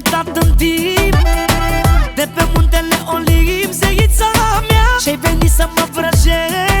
transportat în timp. De pe muntele Olim zeița mea. Și-ai venit să mă vrăjești.